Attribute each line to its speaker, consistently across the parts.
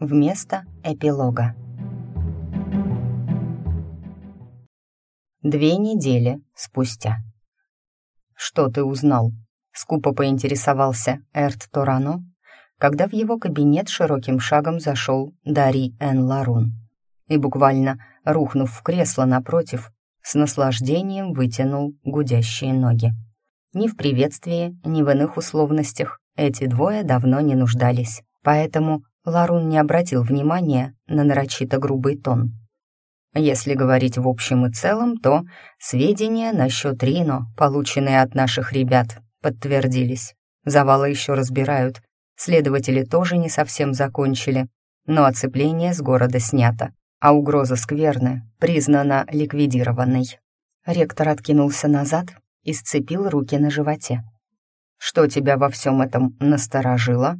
Speaker 1: вместо эпилога. Две недели спустя. «Что ты узнал?» — скупо поинтересовался Эрт Торано, когда в его кабинет широким шагом зашел Дари Эн Ларун и буквально, рухнув в кресло напротив, с наслаждением вытянул гудящие ноги. Ни в приветствии, ни в иных условностях эти двое давно не нуждались, поэтому Ларун не обратил внимания на нарочито грубый тон. Если говорить в общем и целом, то сведения насчет Рино, полученные от наших ребят, подтвердились. Завалы еще разбирают, следователи тоже не совсем закончили, но оцепление с города снято, а угроза скверны признана ликвидированной. Ректор откинулся назад и сцепил руки на животе. Что тебя во всем этом насторожило?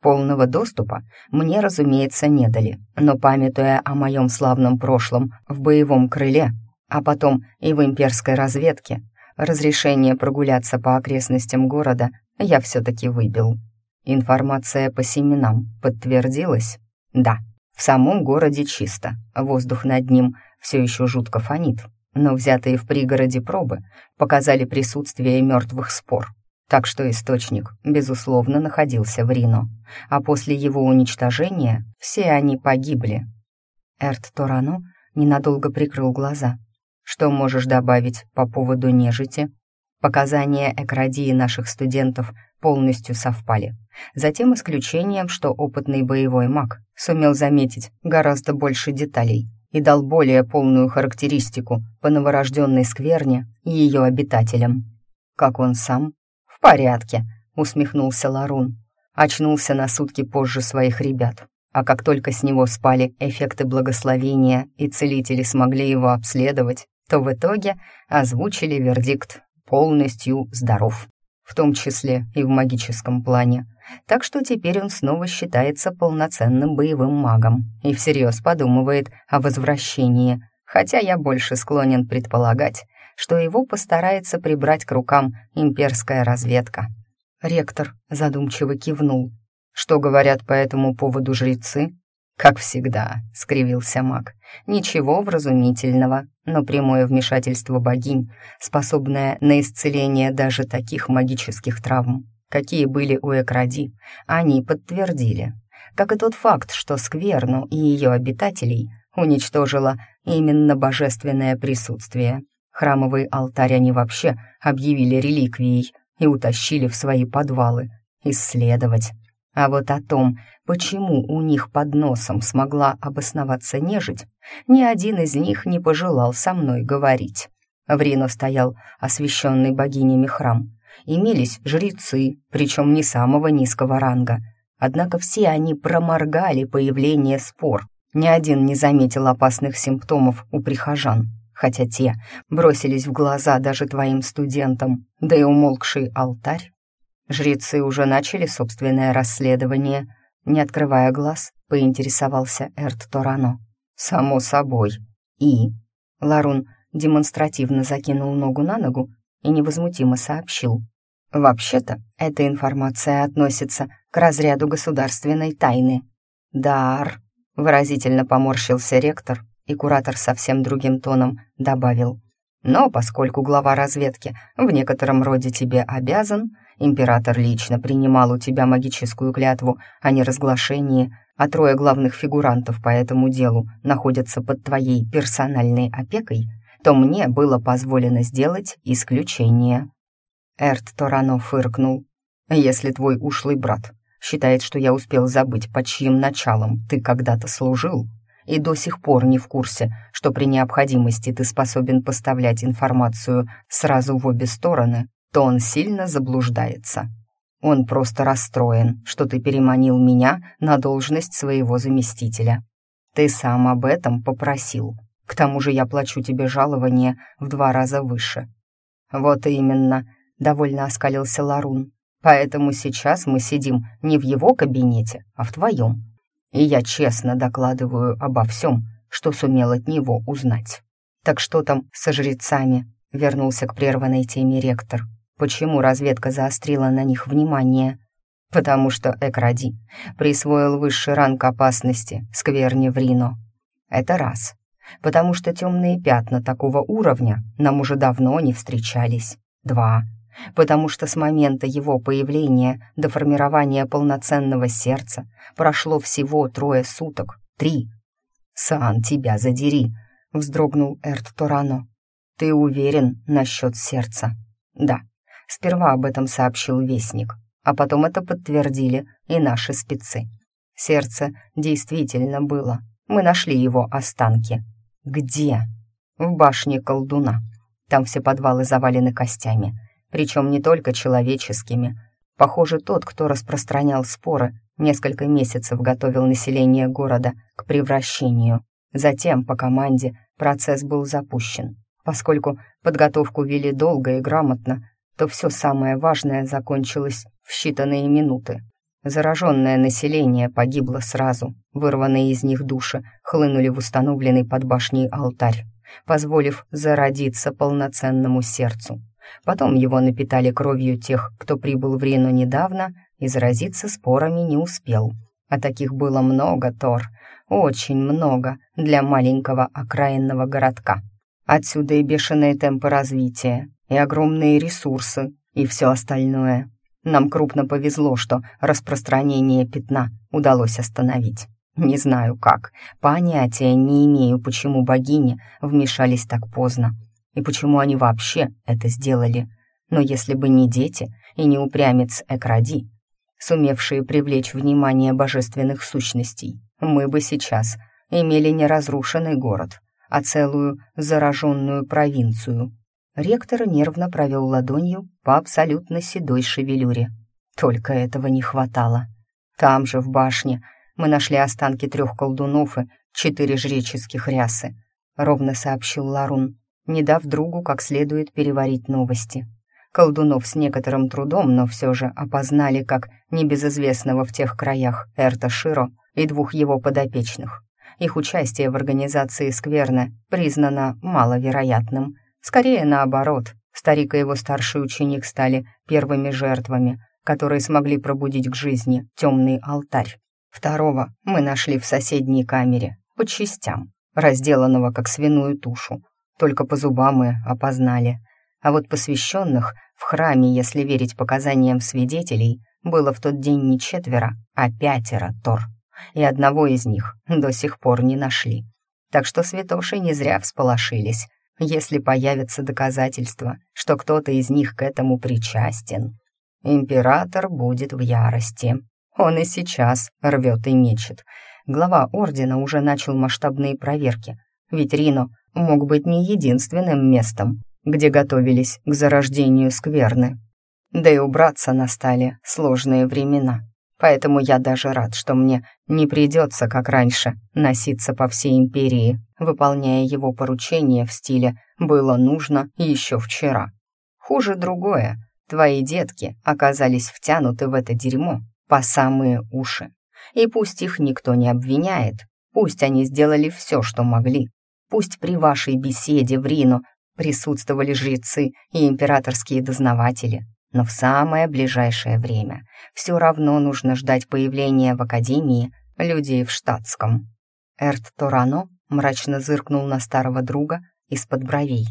Speaker 1: Полного доступа мне, разумеется, не дали, но, памятуя о моем славном прошлом в боевом крыле, а потом и в имперской разведке, разрешение прогуляться по окрестностям города я все-таки выбил. Информация по семенам подтвердилась? Да, в самом городе чисто, воздух над ним все еще жутко фонит, но взятые в пригороде пробы показали присутствие мертвых спор, так что источник, безусловно, находился в Рино, а после его уничтожения все они погибли. Эрт Торано ненадолго прикрыл глаза. «Что можешь добавить по поводу нежити?» Показания экрадии наших студентов полностью совпали. За тем исключением, что опытный боевой маг сумел заметить гораздо больше деталей и дал более полную характеристику по новорожденной скверне и ее обитателям. Как он сам «В порядке», — усмехнулся Ларун. Очнулся на сутки позже своих ребят. А как только с него спали эффекты благословения и целители смогли его обследовать, то в итоге озвучили вердикт «полностью здоров», в том числе и в магическом плане. Так что теперь он снова считается полноценным боевым магом и всерьез подумывает о возвращении, хотя я больше склонен предполагать, что его постарается прибрать к рукам имперская разведка. Ректор задумчиво кивнул. «Что говорят по этому поводу жрецы?» «Как всегда», — скривился маг. «Ничего вразумительного, но прямое вмешательство богинь, способное на исцеление даже таких магических травм, какие были у Экради, они подтвердили. Как и тот факт, что Скверну и ее обитателей уничтожило именно божественное присутствие. Храмовый алтарь они вообще объявили реликвией и утащили в свои подвалы исследовать. А вот о том, почему у них под носом смогла обосноваться нежить, ни один из них не пожелал со мной говорить. В Рино стоял освященный богинями храм. Имелись жрецы, причем не самого низкого ранга. Однако все они проморгали появление спор. Ни один не заметил опасных симптомов у прихожан хотя те бросились в глаза даже твоим студентам, да и умолкший алтарь. Жрецы уже начали собственное расследование. Не открывая глаз, поинтересовался Эрт Торано. «Само собой. И...» Ларун демонстративно закинул ногу на ногу и невозмутимо сообщил. «Вообще-то, эта информация относится к разряду государственной тайны». «Дар», — выразительно поморщился ректор и куратор совсем другим тоном добавил. «Но поскольку глава разведки в некотором роде тебе обязан, император лично принимал у тебя магическую клятву о неразглашении, а трое главных фигурантов по этому делу находятся под твоей персональной опекой, то мне было позволено сделать исключение». Эрт Торано фыркнул. «Если твой ушлый брат считает, что я успел забыть, под чьим началом ты когда-то служил, и до сих пор не в курсе, что при необходимости ты способен поставлять информацию сразу в обе стороны, то он сильно заблуждается. Он просто расстроен, что ты переманил меня на должность своего заместителя. Ты сам об этом попросил. К тому же я плачу тебе жалование в два раза выше. Вот именно, довольно оскалился Ларун. Поэтому сейчас мы сидим не в его кабинете, а в твоем и я честно докладываю обо всем, что сумел от него узнать. Так что там со жрецами? Вернулся к прерванной теме ректор. Почему разведка заострила на них внимание? потому что Экради присвоил высший ранг опасности скверне в Рино. Это раз. Потому что темные пятна такого уровня нам уже давно не встречались. Два. Потому что с момента его появления до формирования полноценного сердца прошло всего трое суток. Три. «Сан, тебя задери!» — вздрогнул Эрт Торано. «Ты уверен насчет сердца?» «Да». Сперва об этом сообщил Вестник, а потом это подтвердили и наши спецы. Сердце действительно было. Мы нашли его останки. Где? В башне колдуна. Там все подвалы завалены костями, причем не только человеческими. Похоже, тот, кто распространял споры, несколько месяцев готовил население города к превращению. Затем, по команде, процесс был запущен. Поскольку подготовку вели долго и грамотно, то все самое важное закончилось в считанные минуты. Зараженное население погибло сразу, вырванные из них души хлынули в установленный под башней алтарь, позволив зародиться полноценному сердцу. Потом его напитали кровью тех, кто прибыл в Рину недавно и заразиться спорами не успел. А таких было много, Тор, очень много для маленького окраинного городка. Отсюда и бешеные темпы развития, и огромные ресурсы, и все остальное. Нам крупно повезло, что распространение пятна удалось остановить. Не знаю как, понятия не имею, почему богини вмешались так поздно, и почему они вообще это сделали. Но если бы не дети и не упрямец Экради, сумевшие привлечь внимание божественных сущностей, мы бы сейчас имели не разрушенный город, а целую зараженную провинцию, Ректор нервно провел ладонью по абсолютно седой шевелюре. Только этого не хватало. Там же, в башне, мы нашли останки трех колдунов и четыре жреческих рясы, ровно сообщил Ларун, не дав другу как следует переварить новости. Колдунов с некоторым трудом, но все же опознали как небезызвестного в тех краях Эрта Широ и двух его подопечных. Их участие в организации Скверны признано маловероятным — Скорее наоборот, старик и его старший ученик стали первыми жертвами, которые смогли пробудить к жизни темный алтарь. Второго мы нашли в соседней камере, по частям, разделанного как свиную тушу. Только по зубам мы опознали. А вот посвященных в храме, если верить показаниям свидетелей, было в тот день не четверо, а пятеро Тор. И одного из них до сих пор не нашли. Так что святоши не зря всполошились если появятся доказательства, что кто-то из них к этому причастен. Император будет в ярости. Он и сейчас рвет и мечет. Глава ордена уже начал масштабные проверки, ведь Рино мог быть не единственным местом, где готовились к зарождению скверны. Да и убраться настали сложные времена. Поэтому я даже рад, что мне не придется, как раньше, носиться по всей империи, выполняя его поручения в стиле «было нужно еще вчера». Хуже другое. Твои детки оказались втянуты в это дерьмо по самые уши. И пусть их никто не обвиняет, пусть они сделали все, что могли, пусть при вашей беседе в Рино присутствовали жрецы и императорские дознаватели, но в самое ближайшее время все равно нужно ждать появления в Академии людей в штатском. Эрт Торано мрачно зыркнул на старого друга из-под бровей.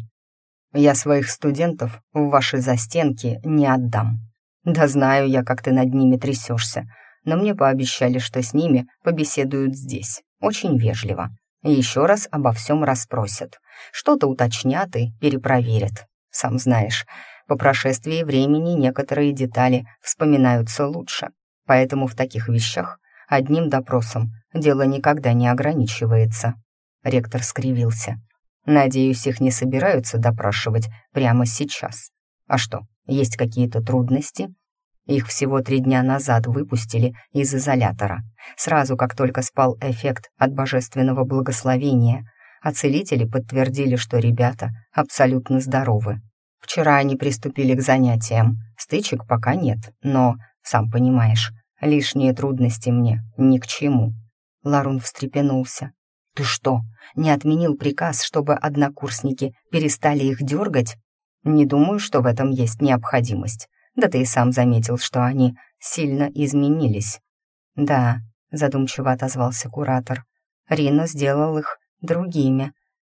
Speaker 1: «Я своих студентов в ваши застенки не отдам. Да знаю я, как ты над ними трясешься, но мне пообещали, что с ними побеседуют здесь, очень вежливо, еще раз обо всем расспросят, что-то уточнят и перепроверят. Сам знаешь, по прошествии времени некоторые детали вспоминаются лучше, поэтому в таких вещах одним допросом дело никогда не ограничивается. Ректор скривился. Надеюсь, их не собираются допрашивать прямо сейчас. А что, есть какие-то трудности? Их всего три дня назад выпустили из изолятора, сразу как только спал эффект от божественного благословения, а целители подтвердили, что ребята абсолютно здоровы. Вчера они приступили к занятиям. Стычек пока нет, но, сам понимаешь, лишние трудности мне ни к чему». Ларун встрепенулся. «Ты что, не отменил приказ, чтобы однокурсники перестали их дергать? Не думаю, что в этом есть необходимость. Да ты и сам заметил, что они сильно изменились. «Да», — задумчиво отозвался куратор, — «Рино сделал их другими.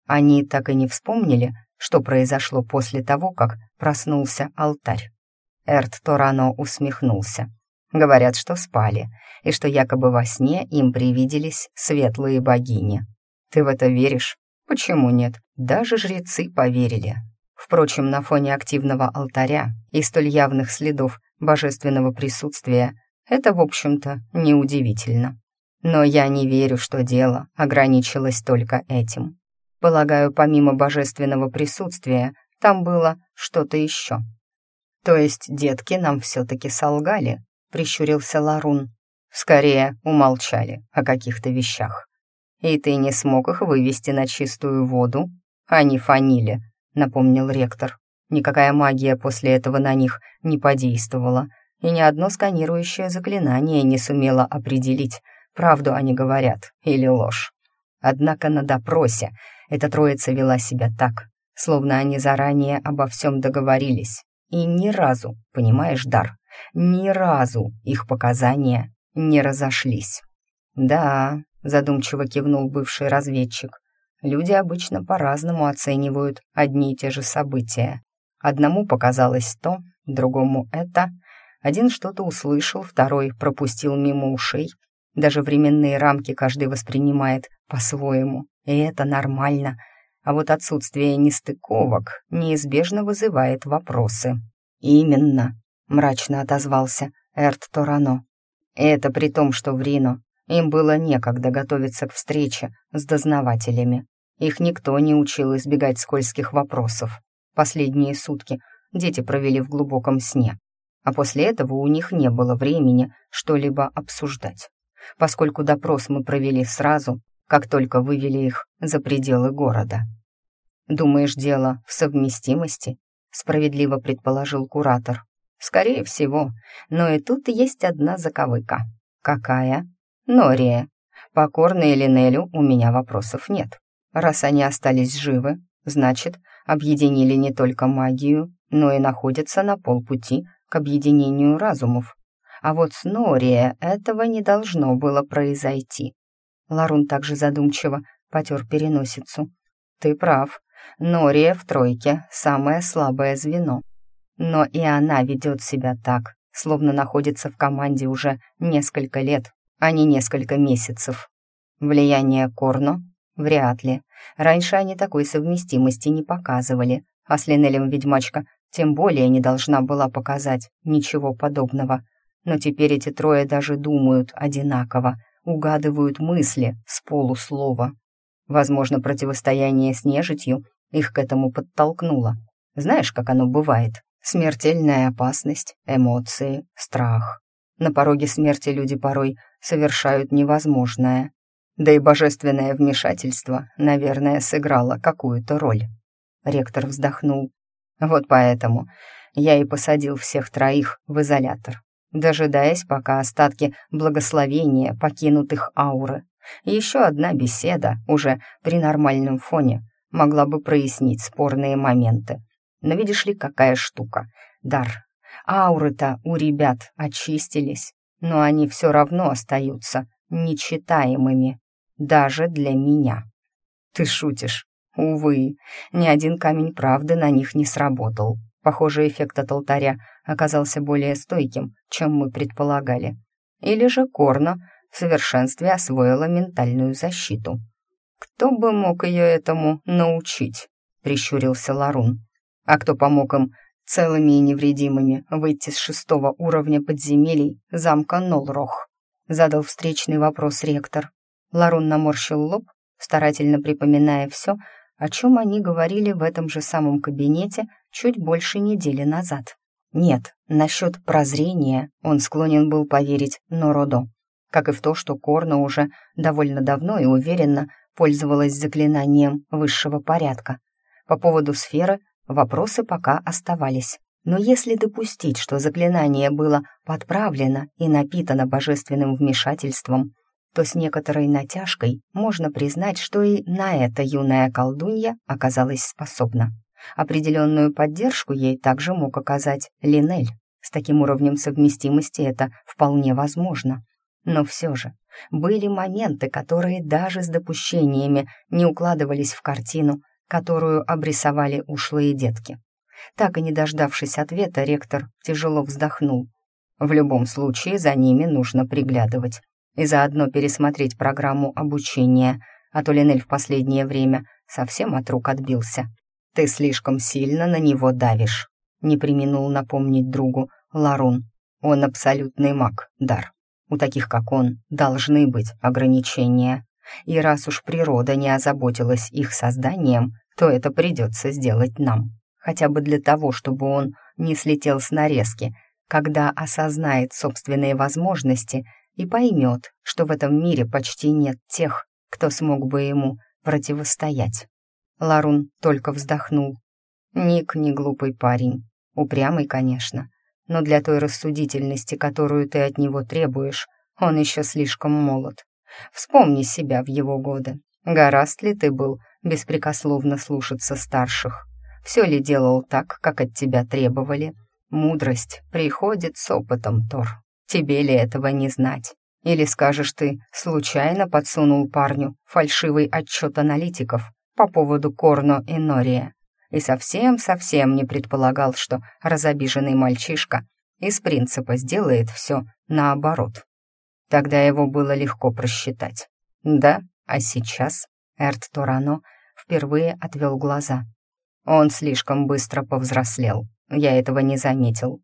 Speaker 1: Они так и не вспомнили, что произошло после того, как проснулся алтарь». Эрт Торано усмехнулся. Говорят, что спали, и что якобы во сне им привиделись светлые богини. Ты в это веришь? Почему нет? Даже жрецы поверили. Впрочем, на фоне активного алтаря и столь явных следов божественного присутствия это, в общем-то, неудивительно. Но я не верю, что дело ограничилось только этим. Полагаю, помимо божественного присутствия, там было что-то еще. То есть детки нам все-таки солгали, прищурился Ларун. Скорее умолчали о каких-то вещах. И ты не смог их вывести на чистую воду? Они фанили, напомнил ректор. Никакая магия после этого на них не подействовала, и ни одно сканирующее заклинание не сумело определить, правду они говорят или ложь. Однако на допросе эта троица вела себя так, словно они заранее обо всем договорились. И ни разу, понимаешь, Дар, ни разу их показания не разошлись. «Да», — задумчиво кивнул бывший разведчик, «люди обычно по-разному оценивают одни и те же события. Одному показалось то, другому это. Один что-то услышал, второй пропустил мимо ушей. Даже временные рамки каждый воспринимает по-своему, и это нормально. А вот отсутствие нестыковок неизбежно вызывает вопросы. «Именно», — мрачно отозвался Эрт Торано. «Это при том, что в Рино им было некогда готовиться к встрече с дознавателями. Их никто не учил избегать скользких вопросов. Последние сутки дети провели в глубоком сне, а после этого у них не было времени что-либо обсуждать, поскольку допрос мы провели сразу, как только вывели их за пределы города. «Думаешь, дело в совместимости?» — справедливо предположил куратор. «Скорее всего, но и тут есть одна заковыка». «Какая?» «Нория. Покорные Линелю у меня вопросов нет. Раз они остались живы, значит, объединили не только магию, но и находятся на полпути к объединению разумов. А вот с Нория этого не должно было произойти. Ларун также задумчиво потер переносицу. «Ты прав. Нория в тройке — самое слабое звено. Но и она ведет себя так, словно находится в команде уже несколько лет, а не несколько месяцев. Влияние Корно Вряд ли. Раньше они такой совместимости не показывали, а с Линелем ведьмачка тем более не должна была показать ничего подобного. Но теперь эти трое даже думают одинаково, угадывают мысли с полуслова. Возможно, противостояние с нежитью их к этому подтолкнуло. Знаешь, как оно бывает? Смертельная опасность, эмоции, страх. На пороге смерти люди порой совершают невозможное. Да и божественное вмешательство, наверное, сыграло какую-то роль. Ректор вздохнул. Вот поэтому я и посадил всех троих в изолятор, дожидаясь, пока остатки благословения покинут их ауры. Еще одна беседа, уже при нормальном фоне, могла бы прояснить спорные моменты. Но видишь ли, какая штука. Дар. Ауры-то у ребят очистились, но они все равно остаются нечитаемыми даже для меня. Ты шутишь? Увы, ни один камень правды на них не сработал. Похоже, эффект от алтаря оказался более стойким, чем мы предполагали. Или же Корна в совершенстве освоила ментальную защиту. «Кто бы мог ее этому научить?» — прищурился Ларун. «А кто помог им целыми и невредимыми выйти с шестого уровня подземелий замка Нолрох?» — задал встречный вопрос ректор. Ларун наморщил лоб, старательно припоминая все, о чем они говорили в этом же самом кабинете чуть больше недели назад. Нет, насчет прозрения он склонен был поверить Нородо, как и в то, что Корна уже довольно давно и уверенно пользовалась заклинанием высшего порядка. По поводу сферы вопросы пока оставались. Но если допустить, что заклинание было подправлено и напитано божественным вмешательством, то с некоторой натяжкой можно признать, что и на это юная колдунья оказалась способна. Определенную поддержку ей также мог оказать Линель. С таким уровнем совместимости это вполне возможно. Но все же были моменты, которые даже с допущениями не укладывались в картину, которую обрисовали ушлые детки. Так и не дождавшись ответа, ректор тяжело вздохнул. В любом случае за ними нужно приглядывать и заодно пересмотреть программу обучения, а то Линель в последнее время совсем от рук отбился. «Ты слишком сильно на него давишь», — не применул напомнить другу Ларун. «Он абсолютный маг, Дар. У таких, как он, должны быть ограничения. И раз уж природа не озаботилась их созданием, то это придется сделать нам. Хотя бы для того, чтобы он не слетел с нарезки, когда осознает собственные возможности и поймет, что в этом мире почти нет тех, кто смог бы ему противостоять. Ларун только вздохнул. Ник не глупый парень, упрямый, конечно, но для той рассудительности, которую ты от него требуешь, он еще слишком молод. Вспомни себя в его годы. Гораст ли ты был беспрекословно слушаться старших? Все ли делал так, как от тебя требовали? Мудрость приходит с опытом, Тор. Тебе ли этого не знать? Или скажешь ты, случайно подсунул парню фальшивый отчет аналитиков по поводу Корно и Нория, и совсем-совсем не предполагал, что разобиженный мальчишка из принципа сделает все наоборот. Тогда его было легко просчитать. Да, а сейчас Эрт Торано впервые отвел глаза. Он слишком быстро повзрослел, я этого не заметил.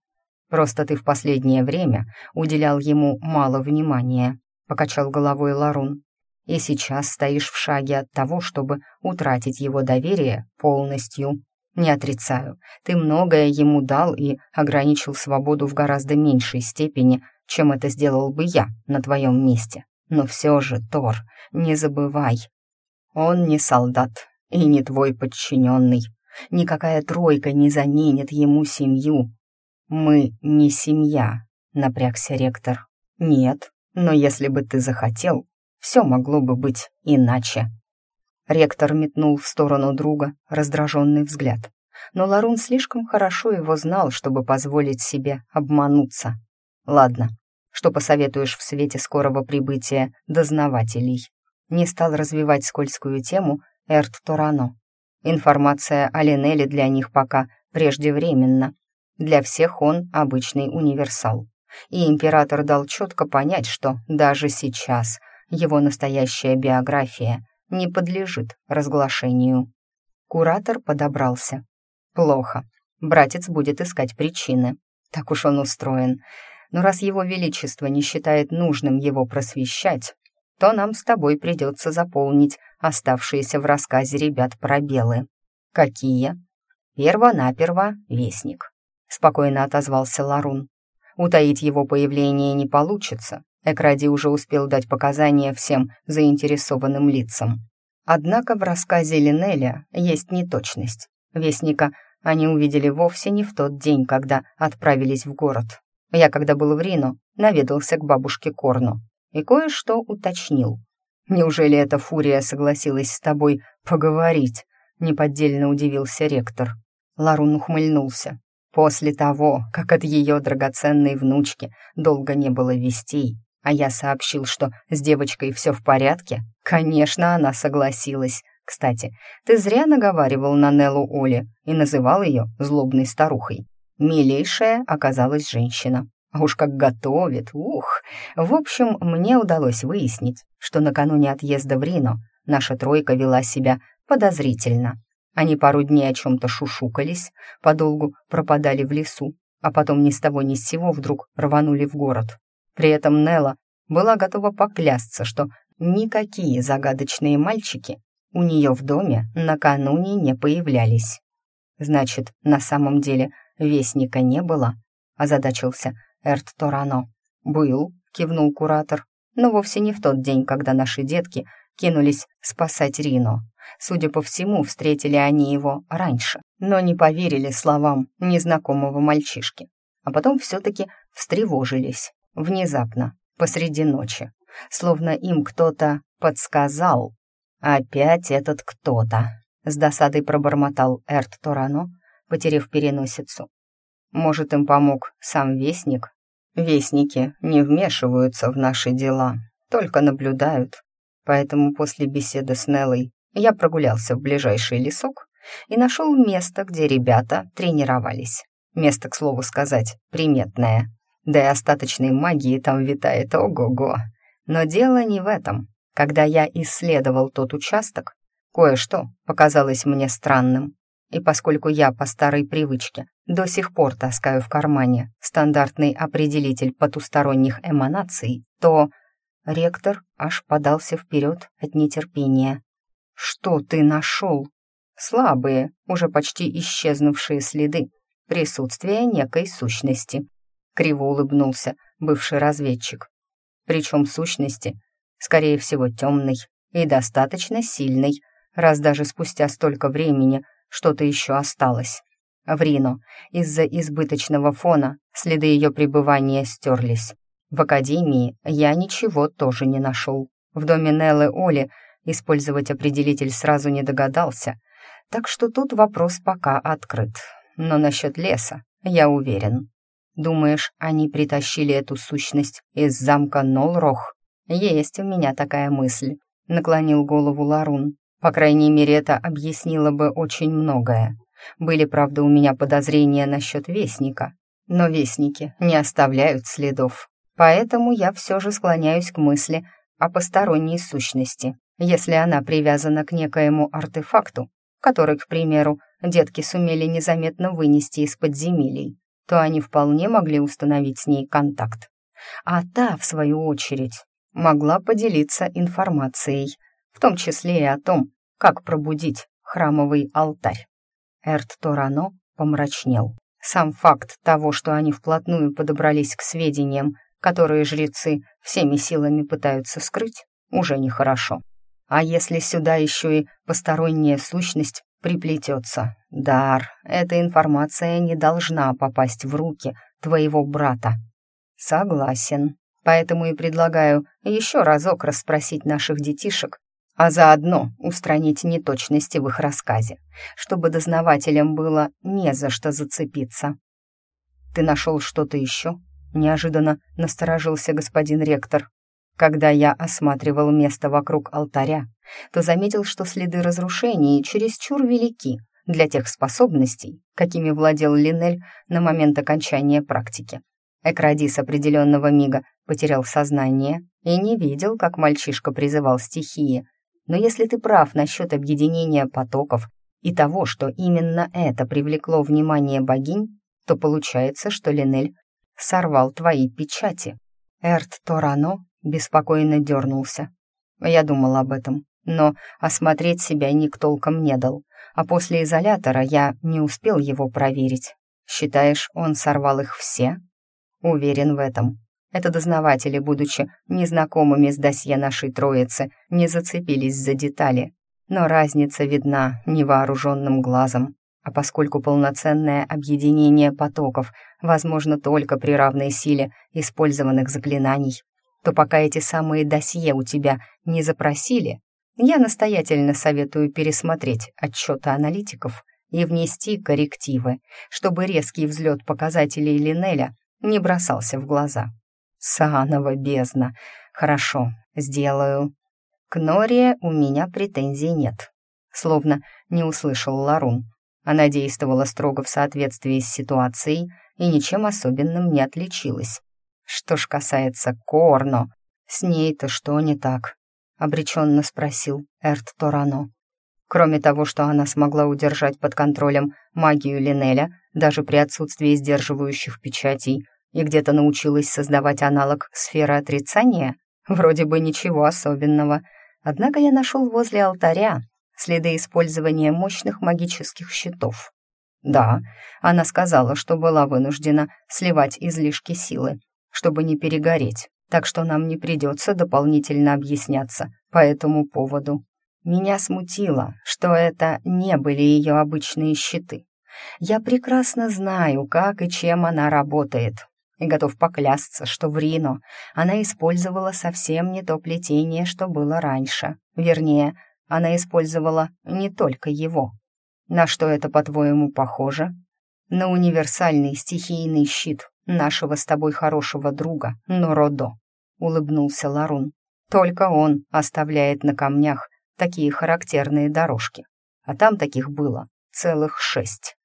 Speaker 1: Просто ты в последнее время уделял ему мало внимания», — покачал головой Ларун. «И сейчас стоишь в шаге от того, чтобы утратить его доверие полностью. Не отрицаю, ты многое ему дал и ограничил свободу в гораздо меньшей степени, чем это сделал бы я на твоем месте. Но все же, Тор, не забывай, он не солдат и не твой подчиненный. Никакая тройка не заменит ему семью, «Мы не семья», — напрягся ректор. «Нет, но если бы ты захотел, все могло бы быть иначе». Ректор метнул в сторону друга раздраженный взгляд. Но Ларун слишком хорошо его знал, чтобы позволить себе обмануться. «Ладно, что посоветуешь в свете скорого прибытия дознавателей?» Не стал развивать скользкую тему Эрт Торано. Информация о Линеле для них пока преждевременна, для всех он обычный универсал. И император дал четко понять, что даже сейчас его настоящая биография не подлежит разглашению. Куратор подобрался. Плохо. Братец будет искать причины. Так уж он устроен. Но раз его величество не считает нужным его просвещать, то нам с тобой придется заполнить оставшиеся в рассказе ребят пробелы. Какие? Перво-наперво вестник спокойно отозвался Ларун. Утаить его появление не получится. Экради уже успел дать показания всем заинтересованным лицам. Однако в рассказе Линеля есть неточность. Вестника они увидели вовсе не в тот день, когда отправились в город. Я, когда был в Рино, наведался к бабушке Корну и кое-что уточнил. «Неужели эта фурия согласилась с тобой поговорить?» — неподдельно удивился ректор. Ларун ухмыльнулся. После того, как от ее драгоценной внучки долго не было вестей, а я сообщил, что с девочкой все в порядке, конечно, она согласилась. Кстати, ты зря наговаривал на Неллу Оли и называл ее злобной старухой. Милейшая оказалась женщина. А уж как готовит, ух! В общем, мне удалось выяснить, что накануне отъезда в Рино наша тройка вела себя подозрительно. Они пару дней о чем-то шушукались, подолгу пропадали в лесу, а потом ни с того ни с сего вдруг рванули в город. При этом Нелла была готова поклясться, что никакие загадочные мальчики у нее в доме накануне не появлялись. Значит, на самом деле вестника не было, озадачился Эрт Торано. «Был», — кивнул куратор, но вовсе не в тот день, когда наши детки кинулись спасать Рино. Судя по всему, встретили они его раньше, но не поверили словам незнакомого мальчишки. А потом все-таки встревожились, внезапно, посреди ночи, словно им кто-то подсказал. «Опять этот кто-то», — с досадой пробормотал Эрт Торано, потеряв переносицу. Может, им помог сам Вестник? Вестники не вмешиваются в наши дела, только наблюдают. Поэтому после беседы с Неллой я прогулялся в ближайший лесок и нашел место, где ребята тренировались. Место, к слову сказать, приметное. Да и остаточной магии там витает ого-го. Но дело не в этом. Когда я исследовал тот участок, кое-что показалось мне странным. И поскольку я по старой привычке до сих пор таскаю в кармане стандартный определитель потусторонних эманаций, то ректор аж подался вперед от нетерпения. «Что ты нашел?» «Слабые, уже почти исчезнувшие следы присутствия некой сущности», — криво улыбнулся бывший разведчик. «Причем сущности, скорее всего, темной и достаточно сильной, раз даже спустя столько времени что-то еще осталось. В Рино из-за избыточного фона следы ее пребывания стерлись. В академии я ничего тоже не нашел. В доме Неллы Оли использовать определитель сразу не догадался, так что тут вопрос пока открыт. Но насчет леса я уверен. Думаешь, они притащили эту сущность из замка Нолрох? Есть у меня такая мысль, наклонил голову Ларун. По крайней мере, это объяснило бы очень многое. Были, правда, у меня подозрения насчет Вестника, но Вестники не оставляют следов. Поэтому я все же склоняюсь к мысли о посторонней сущности, если она привязана к некоему артефакту, который, к примеру, детки сумели незаметно вынести из подземелий, то они вполне могли установить с ней контакт. А та, в свою очередь, могла поделиться информацией, в том числе и о том, как пробудить храмовый алтарь. Эрт Торано помрачнел. Сам факт того, что они вплотную подобрались к сведениям, которые жрецы всеми силами пытаются скрыть, уже нехорошо. А если сюда еще и посторонняя сущность приплетется? Дар, эта информация не должна попасть в руки твоего брата. Согласен. Поэтому и предлагаю еще разок расспросить наших детишек а заодно устранить неточности в их рассказе, чтобы дознавателям было не за что зацепиться. «Ты нашел что-то еще?» — неожиданно насторожился господин ректор. Когда я осматривал место вокруг алтаря, то заметил, что следы разрушений чересчур велики для тех способностей, какими владел Линель на момент окончания практики. Экрадис определенного мига потерял сознание и не видел, как мальчишка призывал стихии, но если ты прав насчет объединения потоков и того, что именно это привлекло внимание богинь, то получается, что Линель сорвал твои печати. Эрт Торано беспокойно дернулся. Я думал об этом, но осмотреть себя Ник толком не дал, а после изолятора я не успел его проверить. Считаешь, он сорвал их все? Уверен в этом. Это дознаватели, будучи незнакомыми с досье нашей троицы, не зацепились за детали. Но разница видна невооруженным глазом. А поскольку полноценное объединение потоков возможно только при равной силе использованных заклинаний, то пока эти самые досье у тебя не запросили, я настоятельно советую пересмотреть отчеты аналитиков и внести коррективы, чтобы резкий взлет показателей Линеля не бросался в глаза. Саанова бездна. Хорошо, сделаю. К Норе у меня претензий нет. Словно не услышал Ларун. Она действовала строго в соответствии с ситуацией и ничем особенным не отличилась. Что ж касается Корно, с ней-то что не так? Обреченно спросил Эрт Торано. Кроме того, что она смогла удержать под контролем магию Линеля, даже при отсутствии сдерживающих печатей, и где-то научилась создавать аналог сферы отрицания? Вроде бы ничего особенного. Однако я нашел возле алтаря следы использования мощных магических щитов. Да, она сказала, что была вынуждена сливать излишки силы, чтобы не перегореть, так что нам не придется дополнительно объясняться по этому поводу. Меня смутило, что это не были ее обычные щиты. Я прекрасно знаю, как и чем она работает, и готов поклясться, что в Рино она использовала совсем не то плетение, что было раньше. Вернее, она использовала не только его. На что это, по-твоему, похоже? на универсальный стихийный щит нашего с тобой хорошего друга Нородо», — улыбнулся Ларун. «Только он оставляет на камнях такие характерные дорожки, а там таких было целых шесть.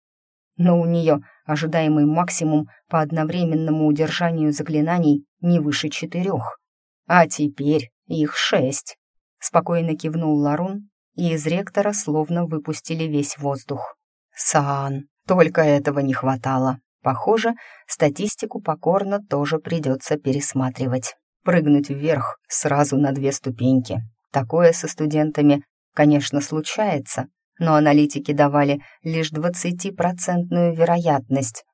Speaker 1: Но у нее ожидаемый максимум по одновременному удержанию заклинаний не выше четырех. А теперь их шесть. Спокойно кивнул Ларун, и из ректора словно выпустили весь воздух. Сан, только этого не хватало. Похоже, статистику покорно тоже придется пересматривать. Прыгнуть вверх сразу на две ступеньки. Такое со студентами, конечно, случается, но аналитики давали лишь 20% вероятность,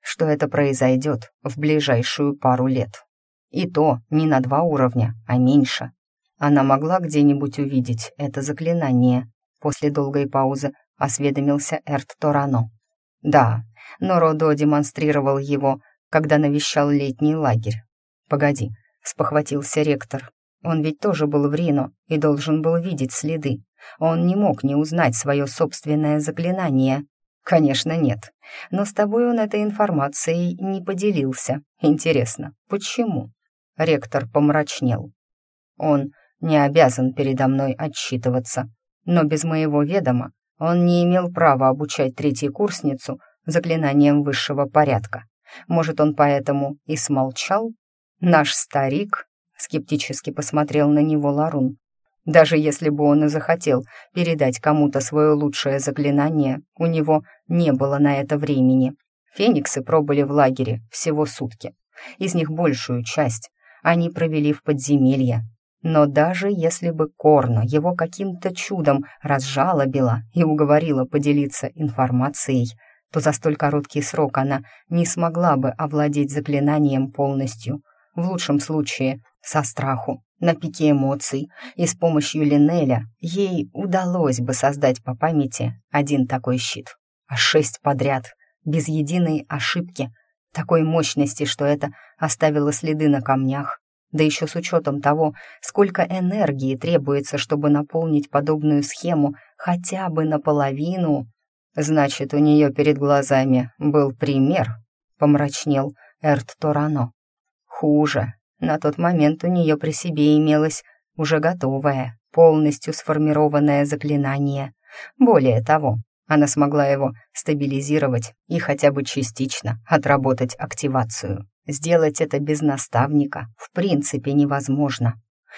Speaker 1: что это произойдет в ближайшую пару лет. И то не на два уровня, а меньше. Она могла где-нибудь увидеть это заклинание. После долгой паузы осведомился Эрт Торано. Да, но Родо демонстрировал его, когда навещал летний лагерь. «Погоди», — спохватился ректор. «Он ведь тоже был в Рино и должен был видеть следы. Он не мог не узнать свое собственное заклинание. Конечно, нет. Но с тобой он этой информацией не поделился. Интересно, почему? Ректор помрачнел. Он не обязан передо мной отчитываться. Но без моего ведома он не имел права обучать третьекурсницу заклинанием высшего порядка. Может, он поэтому и смолчал? Наш старик скептически посмотрел на него Ларун. Даже если бы он и захотел передать кому-то свое лучшее заклинание, у него не было на это времени. Фениксы пробыли в лагере всего сутки. Из них большую часть они провели в подземелье. Но даже если бы Корно его каким-то чудом разжалобила и уговорила поделиться информацией, то за столь короткий срок она не смогла бы овладеть заклинанием полностью. В лучшем случае со страху на пике эмоций, и с помощью Линеля ей удалось бы создать по памяти один такой щит, а шесть подряд, без единой ошибки, такой мощности, что это оставило следы на камнях, да еще с учетом того, сколько энергии требуется, чтобы наполнить подобную схему хотя бы наполовину. Значит, у нее перед глазами был пример, помрачнел Эрт Торано. Хуже, на тот момент у нее при себе имелось уже готовое, полностью сформированное заклинание. Более того, она смогла его стабилизировать и хотя бы частично отработать активацию. Сделать это без наставника в принципе невозможно.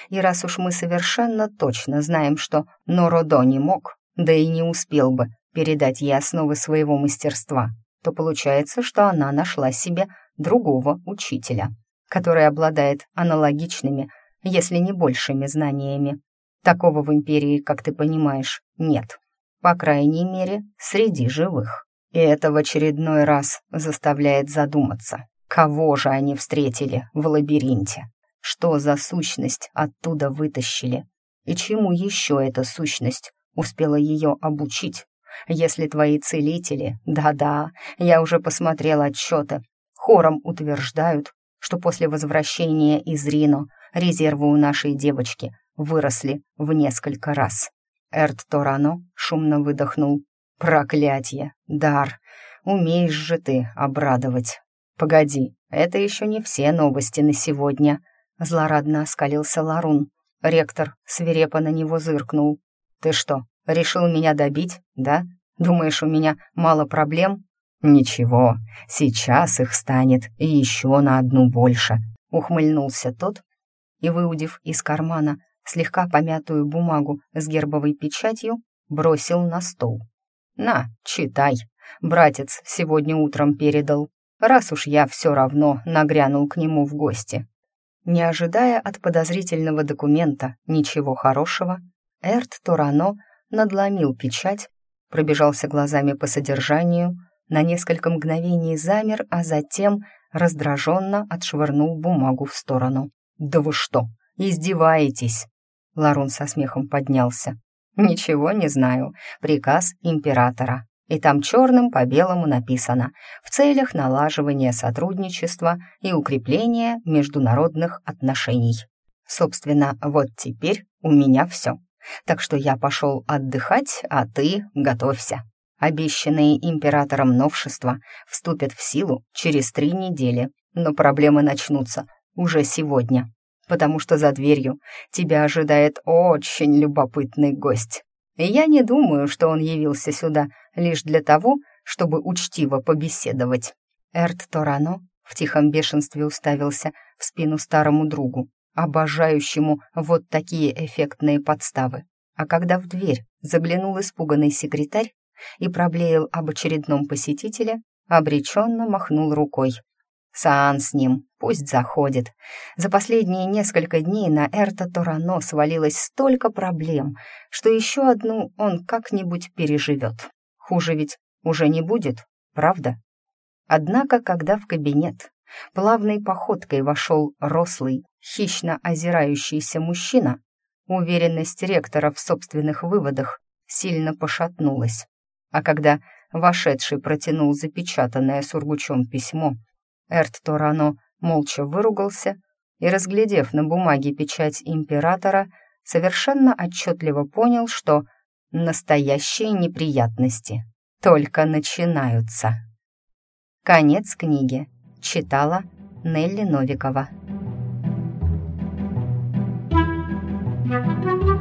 Speaker 1: И раз уж мы совершенно точно знаем, что Нородо не мог, да и не успел бы передать ей основы своего мастерства, то получается, что она нашла себе другого учителя который обладает аналогичными, если не большими знаниями. Такого в империи, как ты понимаешь, нет. По крайней мере, среди живых. И это в очередной раз заставляет задуматься, кого же они встретили в лабиринте, что за сущность оттуда вытащили, и чему еще эта сущность успела ее обучить, если твои целители, да-да, я уже посмотрел отчеты, хором утверждают, что после возвращения из Рино резервы у нашей девочки выросли в несколько раз. Эрт Торано шумно выдохнул. «Проклятье! Дар! Умеешь же ты обрадовать!» «Погоди, это еще не все новости на сегодня», — злорадно оскалился Ларун. Ректор свирепо на него зыркнул. «Ты что, решил меня добить, да? Думаешь, у меня мало проблем?» «Ничего, сейчас их станет и еще на одну больше», — ухмыльнулся тот и, выудив из кармана слегка помятую бумагу с гербовой печатью, бросил на стол. «На, читай, братец сегодня утром передал, раз уж я все равно нагрянул к нему в гости». Не ожидая от подозрительного документа ничего хорошего, Эрт Турано надломил печать, пробежался глазами по содержанию — на несколько мгновений замер, а затем раздраженно отшвырнул бумагу в сторону. «Да вы что, издеваетесь?» Ларун со смехом поднялся. «Ничего не знаю. Приказ императора. И там черным по белому написано «В целях налаживания сотрудничества и укрепления международных отношений». Собственно, вот теперь у меня все. Так что я пошел отдыхать, а ты готовься. Обещанные императором новшества вступят в силу через три недели, но проблемы начнутся уже сегодня, потому что за дверью тебя ожидает очень любопытный гость. И я не думаю, что он явился сюда лишь для того, чтобы учтиво побеседовать. Эрт Торано в тихом бешенстве уставился в спину старому другу, обожающему вот такие эффектные подставы. А когда в дверь заглянул испуганный секретарь и проблеял об очередном посетителе, обреченно махнул рукой. Саан с ним, пусть заходит. За последние несколько дней на Эрта Торано свалилось столько проблем, что еще одну он как-нибудь переживет. Хуже ведь уже не будет, правда? Однако, когда в кабинет плавной походкой вошел рослый, хищно озирающийся мужчина, уверенность ректора в собственных выводах сильно пошатнулась. А когда вошедший протянул запечатанное сургучом письмо, Эрт Торано молча выругался и, разглядев на бумаге печать императора, совершенно отчетливо понял, что настоящие неприятности только начинаются. Конец книги. Читала Нелли Новикова. Thank you.